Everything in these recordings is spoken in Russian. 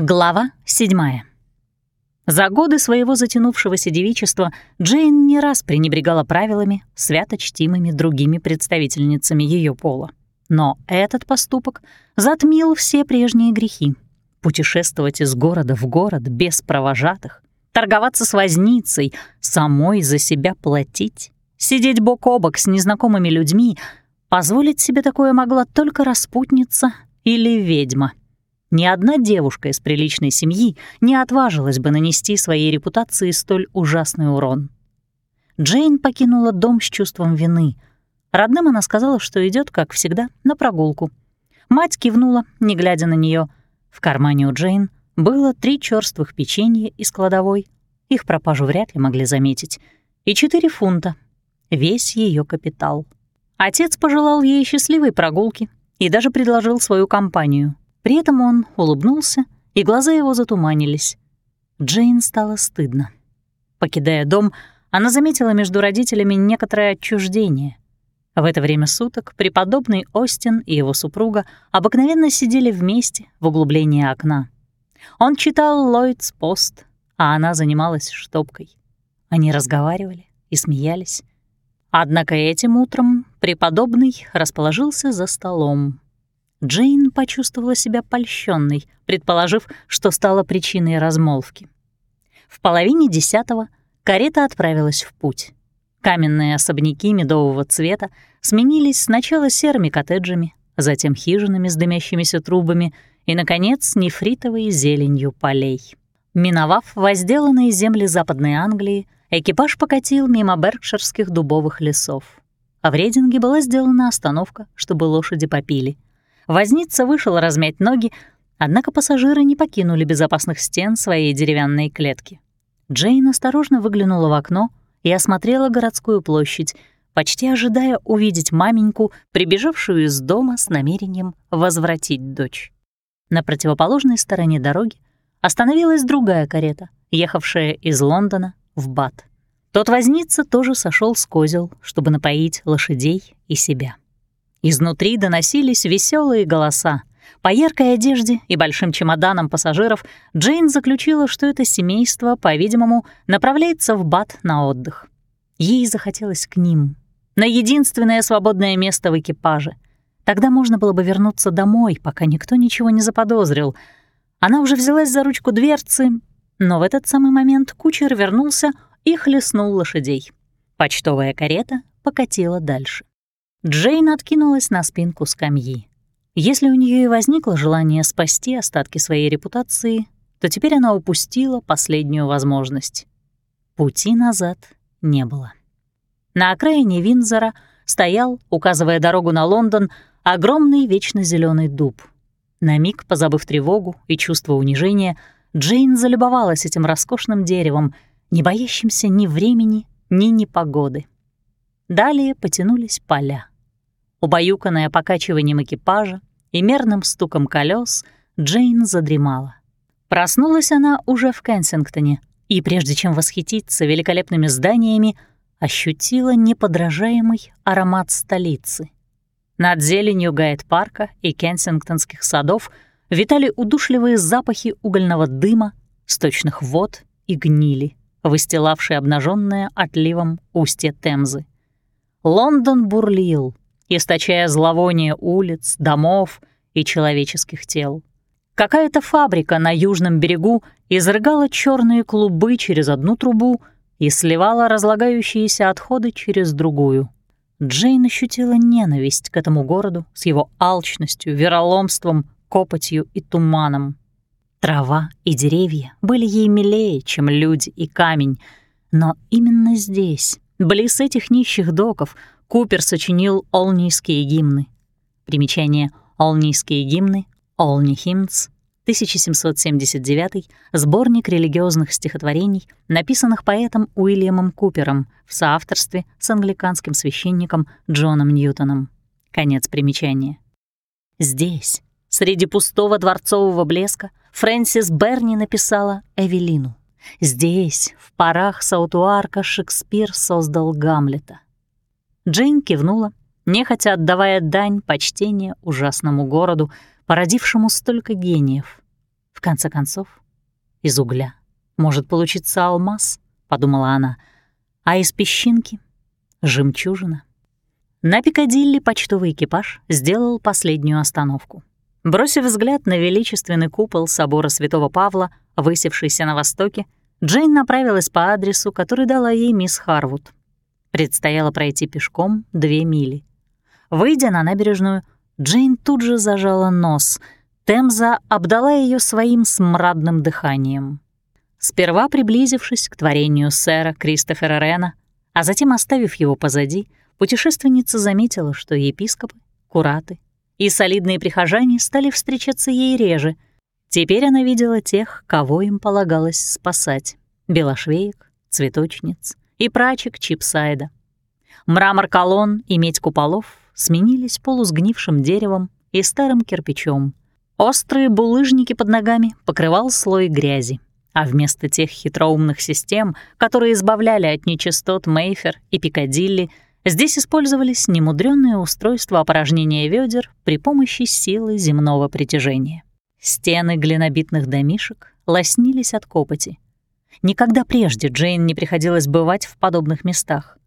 Глава седьмая. За годы своего затянувшегося девичества Джейн не раз пренебрегала правилами, свято чтимыми другими представительницами ее пола. Но этот поступок затмил все прежние грехи. Путешествовать из города в город без провожатых, торговаться с возницей, самой за себя платить, сидеть бок о бок с незнакомыми людьми — позволить себе такое могла только распутница или ведьма — ни одна девушка из приличной семьи не отважилась бы нанести своей репутации столь ужасный урон. Джейн покинула дом с чувством вины. Родным она сказала, что идет, как всегда, на прогулку. Мать кивнула, не глядя на нее. В кармане у Джейн было три черствых печенья из кладовой. Их пропажу вряд ли могли заметить. И четыре фунта. Весь ее капитал. Отец пожелал ей счастливой прогулки и даже предложил свою компанию — при этом он улыбнулся, и глаза его затуманились. Джейн стало стыдно. Покидая дом, она заметила между родителями некоторое отчуждение. В это время суток преподобный Остин и его супруга обыкновенно сидели вместе в углублении окна. Он читал Ллойдс Пост, а она занималась штопкой. Они разговаривали и смеялись. Однако этим утром преподобный расположился за столом. Джейн почувствовала себя польщенной, предположив, что стала причиной размолвки. В половине десятого карета отправилась в путь. Каменные особняки медового цвета сменились сначала серыми коттеджами, затем хижинами с дымящимися трубами и, наконец, нефритовой зеленью полей. Миновав возделанные земли Западной Англии, экипаж покатил мимо беркширских дубовых лесов. А в Рейдинге была сделана остановка, чтобы лошади попили — Возница вышел размять ноги, однако пассажиры не покинули безопасных стен своей деревянной клетки. Джейн осторожно выглянула в окно и осмотрела городскую площадь, почти ожидая увидеть маменьку, прибежавшую из дома с намерением возвратить дочь. На противоположной стороне дороги остановилась другая карета, ехавшая из Лондона в Бат. Тот возница тоже сошел с козел, чтобы напоить лошадей и себя. Изнутри доносились веселые голоса. По яркой одежде и большим чемоданам пассажиров Джейн заключила, что это семейство, по-видимому, направляется в Бат на отдых. Ей захотелось к ним, на единственное свободное место в экипаже. Тогда можно было бы вернуться домой, пока никто ничего не заподозрил. Она уже взялась за ручку дверцы, но в этот самый момент кучер вернулся и хлестнул лошадей. Почтовая карета покатила дальше. Джейн откинулась на спинку скамьи. Если у нее и возникло желание спасти остатки своей репутации, то теперь она упустила последнюю возможность. Пути назад не было. На окраине Винзора стоял, указывая дорогу на Лондон, огромный вечно зеленый дуб. На миг, позабыв тревогу и чувство унижения, Джейн залюбовалась этим роскошным деревом, не боящимся ни времени, ни непогоды. Далее потянулись поля. Убаюканная покачиванием экипажа и мерным стуком колес, Джейн задремала. Проснулась она уже в Кенсингтоне, и прежде чем восхититься великолепными зданиями, ощутила неподражаемый аромат столицы. Над зеленью Гайд-парка и кенсингтонских садов витали удушливые запахи угольного дыма, сточных вод и гнили, выстилавшие обнаженное отливом устье Темзы. Лондон бурлил, источая зловоние улиц, домов и человеческих тел. Какая-то фабрика на южном берегу изрыгала черные клубы через одну трубу и сливала разлагающиеся отходы через другую. Джейн ощутила ненависть к этому городу с его алчностью, вероломством, копотью и туманом. Трава и деревья были ей милее, чем люди и камень, но именно здесь, близ этих нищих доков, Купер сочинил олнийские гимны. Примечание «Олнийские гимны», «Олни Hymns», 1779 сборник религиозных стихотворений, написанных поэтом Уильямом Купером в соавторстве с англиканским священником Джоном Ньютоном. Конец примечания. Здесь, среди пустого дворцового блеска, Фрэнсис Берни написала «Эвелину». Здесь, в парах Саутуарка, Шекспир создал Гамлета. Джейн кивнула, нехотя отдавая дань почтения ужасному городу, породившему столько гениев. В конце концов, из угля может получиться алмаз, подумала она, а из песчинки — жемчужина. На Пикадилли почтовый экипаж сделал последнюю остановку. Бросив взгляд на величественный купол собора Святого Павла, высевшийся на востоке, Джейн направилась по адресу, который дала ей мисс Харвуд. Предстояло пройти пешком две мили. Выйдя на набережную, Джейн тут же зажала нос. Темза обдала ее своим смрадным дыханием. Сперва приблизившись к творению сэра Кристофера Рена, а затем оставив его позади, путешественница заметила, что епископы, кураты и солидные прихожане стали встречаться ей реже. Теперь она видела тех, кого им полагалось спасать — белошвеек, цветочниц и прачек Чипсайда. Мрамор колонн и медь куполов сменились полусгнившим деревом и старым кирпичом. Острые булыжники под ногами покрывал слой грязи, а вместо тех хитроумных систем, которые избавляли от нечистот Мейфер и Пикадилли, здесь использовались немудрённые устройства опорожнения ведер при помощи силы земного притяжения. Стены глинобитных домишек лоснились от копоти. Никогда прежде Джейн не приходилось бывать в подобных местах.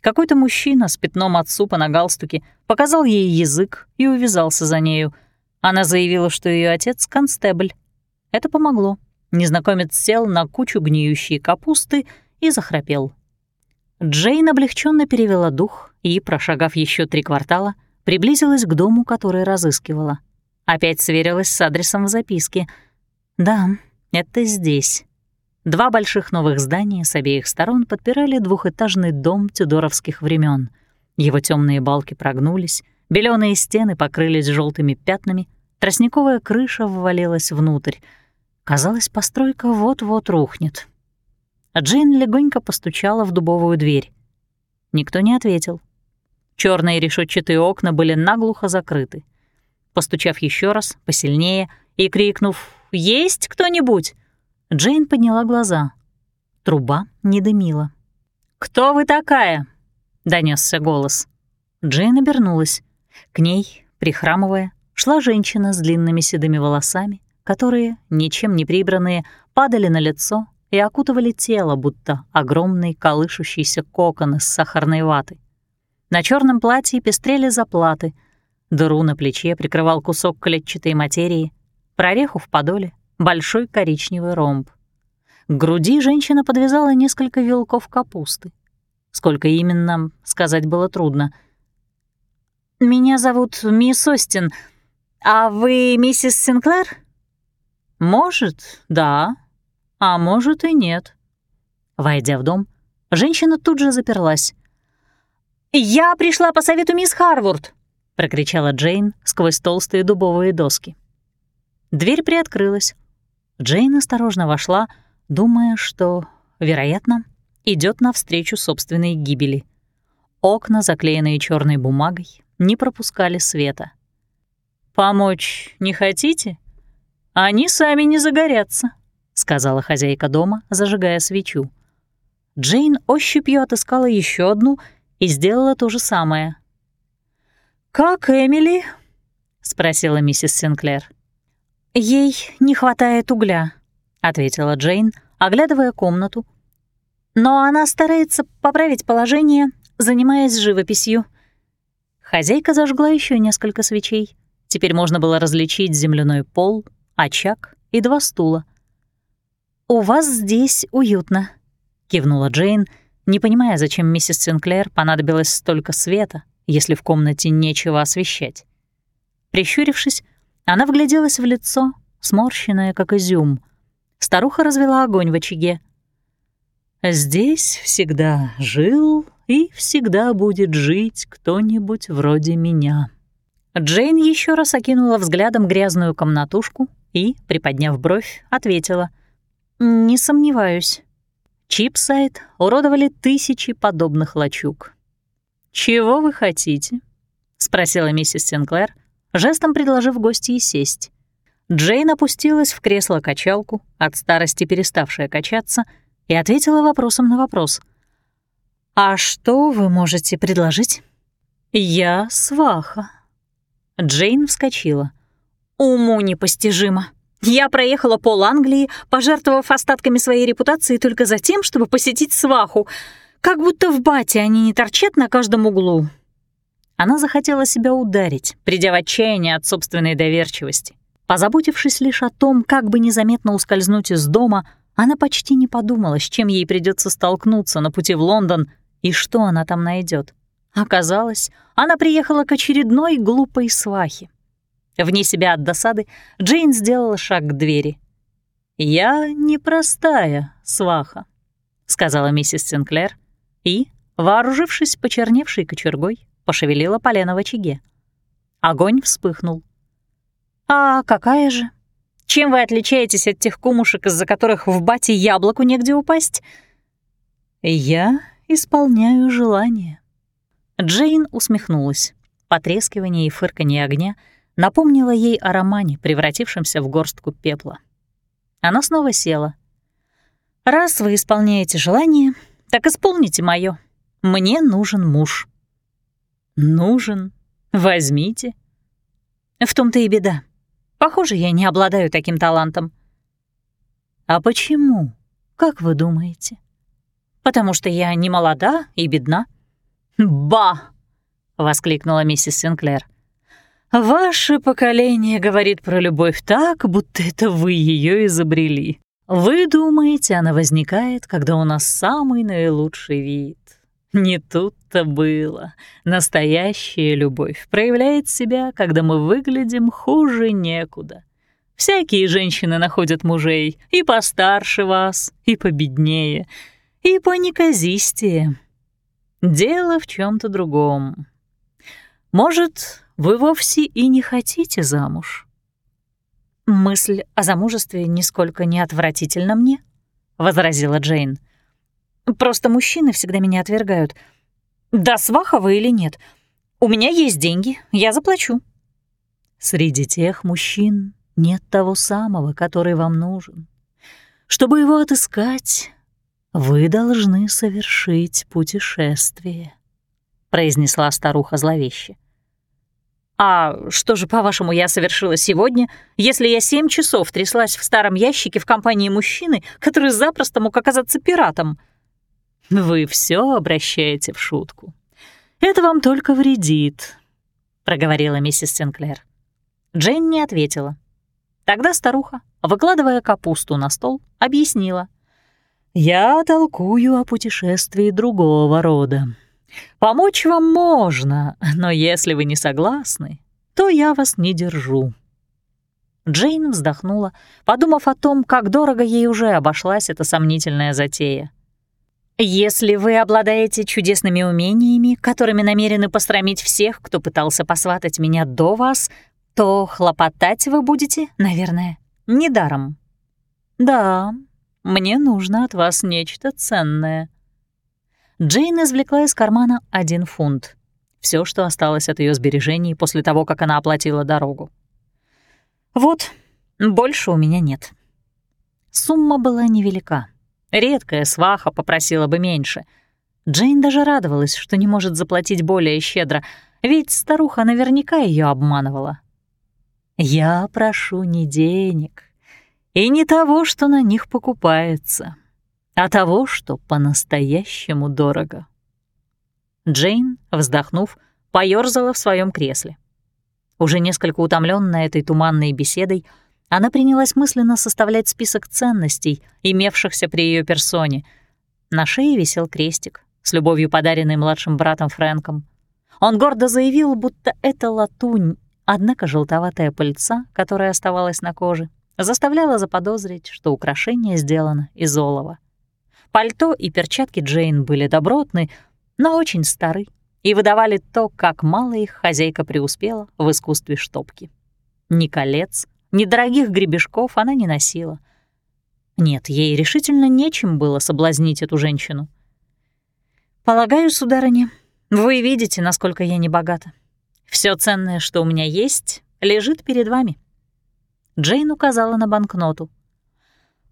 Какой-то мужчина с пятном от супа на галстуке показал ей язык и увязался за нею. Она заявила, что ее отец — констебль. Это помогло. Незнакомец сел на кучу гниющей капусты и захрапел. Джейн облегченно перевела дух и, прошагав еще три квартала, приблизилась к дому, который разыскивала. Опять сверилась с адресом в записке. «Да, это здесь». Два больших новых здания с обеих сторон подпирали двухэтажный дом тюдоровских времен. Его темные балки прогнулись, беленые стены покрылись желтыми пятнами, тростниковая крыша ввалилась внутрь. Казалось, постройка вот-вот рухнет. Джейн легонько постучала в дубовую дверь. Никто не ответил. Черные решетчатые окна были наглухо закрыты. Постучав еще раз, посильнее, и крикнув «Есть кто-нибудь?», Джейн подняла глаза. Труба не дымила. «Кто вы такая?» — донесся голос. Джейн обернулась. К ней, прихрамывая, шла женщина с длинными седыми волосами, которые, ничем не прибранные, падали на лицо и окутывали тело, будто огромный колышущийся кокон из сахарной ваты. На черном платье пестрели заплаты, дыру на плече прикрывал кусок клетчатой материи, прореху в подоле большой коричневый ромб. К груди женщина подвязала несколько вилков капусты. Сколько именно, сказать было трудно. «Меня зовут мисс Остин. А вы миссис Синклер?» «Может, да, а может и нет». Войдя в дом, женщина тут же заперлась. «Я пришла по совету мисс Харвард!» — прокричала Джейн сквозь толстые дубовые доски. Дверь приоткрылась. Джейн осторожно вошла, думая, что, вероятно, идет навстречу собственной гибели. Окна, заклеенные черной бумагой, не пропускали света. «Помочь не хотите? Они сами не загорятся», — сказала хозяйка дома, зажигая свечу. Джейн ощупью отыскала еще одну и сделала то же самое. «Как Эмили?» — спросила миссис Синклер. «Ей не хватает угля», — ответила Джейн, оглядывая комнату. «Но она старается поправить положение, занимаясь живописью». Хозяйка зажгла еще несколько свечей. Теперь можно было различить земляной пол, очаг и два стула. «У вас здесь уютно», — кивнула Джейн, не понимая, зачем миссис Синклер понадобилось столько света, если в комнате нечего освещать. Прищурившись, она вгляделась в лицо, сморщенное, как изюм. Старуха развела огонь в очаге. «Здесь всегда жил и всегда будет жить кто-нибудь вроде меня». Джейн еще раз окинула взглядом грязную комнатушку и, приподняв бровь, ответила. «Не сомневаюсь». Чипсайд уродовали тысячи подобных лачуг. «Чего вы хотите?» — спросила миссис Синклер, жестом предложив гостье сесть. Джейн опустилась в кресло-качалку, от старости переставшая качаться, и ответила вопросом на вопрос. «А что вы можете предложить?» «Я сваха». Джейн вскочила. «Уму непостижимо. Я проехала пол Англии, пожертвовав остатками своей репутации только за тем, чтобы посетить сваху. Как будто в бате они не торчат на каждом углу. Она захотела себя ударить, придя в отчаяние от собственной доверчивости. Позаботившись лишь о том, как бы незаметно ускользнуть из дома, она почти не подумала, с чем ей придется столкнуться на пути в Лондон и что она там найдет. Оказалось, она приехала к очередной глупой свахе. Вне себя от досады Джейн сделала шаг к двери. «Я непростая сваха», — сказала миссис Синклер и, вооружившись почерневшей кочергой, пошевелила полено в очаге. Огонь вспыхнул. «А какая же? Чем вы отличаетесь от тех кумушек, из-за которых в бате яблоку негде упасть?» «Я исполняю желание». Джейн усмехнулась. Потрескивание и фырканье огня напомнило ей о романе, превратившемся в горстку пепла. Она снова села. «Раз вы исполняете желание, так исполните моё. Мне нужен муж». «Нужен? Возьмите». В том-то и беда. Похоже, я не обладаю таким талантом. А почему? Как вы думаете? Потому что я не молода и бедна. Ба! воскликнула миссис Синклер. Ваше поколение говорит про любовь так, будто это вы ее изобрели. Вы думаете, она возникает, когда у нас самый наилучший вид. Не тут-то было. Настоящая любовь проявляет себя, когда мы выглядим хуже некуда. Всякие женщины находят мужей и постарше вас, и победнее, и понеказистее. Дело в чем то другом. Может, вы вовсе и не хотите замуж? «Мысль о замужестве нисколько не отвратительна мне», — возразила Джейн. Просто мужчины всегда меня отвергают. Да сваха вы или нет? У меня есть деньги, я заплачу. Среди тех мужчин нет того самого, который вам нужен. Чтобы его отыскать, вы должны совершить путешествие, произнесла старуха зловеще. «А что же, по-вашему, я совершила сегодня, если я семь часов тряслась в старом ящике в компании мужчины, который запросто мог оказаться пиратом?» Вы все обращаете в шутку. Это вам только вредит, проговорила миссис Синклер. Джейн не ответила. Тогда старуха, выкладывая капусту на стол, объяснила. «Я толкую о путешествии другого рода. Помочь вам можно, но если вы не согласны, то я вас не держу». Джейн вздохнула, подумав о том, как дорого ей уже обошлась эта сомнительная затея. Если вы обладаете чудесными умениями, которыми намерены посрамить всех, кто пытался посватать меня до вас, то хлопотать вы будете, наверное, недаром. Да, мне нужно от вас нечто ценное. Джейн извлекла из кармана один фунт. Все, что осталось от ее сбережений после того, как она оплатила дорогу. Вот, больше у меня нет. Сумма была невелика. Редкая сваха попросила бы меньше. Джейн даже радовалась, что не может заплатить более щедро, ведь старуха наверняка ее обманывала. «Я прошу не денег и не того, что на них покупается, а того, что по-настоящему дорого». Джейн, вздохнув, поёрзала в своем кресле. Уже несколько утомленная этой туманной беседой, она принялась мысленно составлять список ценностей, имевшихся при ее персоне. На шее висел крестик, с любовью подаренный младшим братом Фрэнком. Он гордо заявил, будто это латунь, однако желтоватая пыльца, которая оставалась на коже, заставляла заподозрить, что украшение сделано из олова. Пальто и перчатки Джейн были добротны, но очень стары и выдавали то, как мало их хозяйка преуспела в искусстве штопки. Ни колец, Недорогих гребешков она не носила. Нет, ей решительно нечем было соблазнить эту женщину. «Полагаю, сударыня, вы видите, насколько я не богата. Все ценное, что у меня есть, лежит перед вами». Джейн указала на банкноту.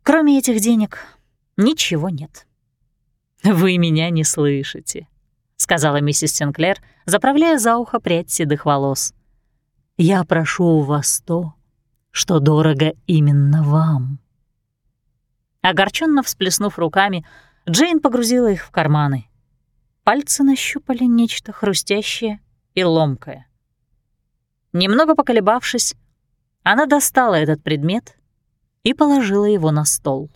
«Кроме этих денег ничего нет». «Вы меня не слышите», — сказала миссис Синклер, заправляя за ухо прядь седых волос. «Я прошу у вас то, что дорого именно вам». Огорченно всплеснув руками, Джейн погрузила их в карманы. Пальцы нащупали нечто хрустящее и ломкое. Немного поколебавшись, она достала этот предмет и положила его на стол.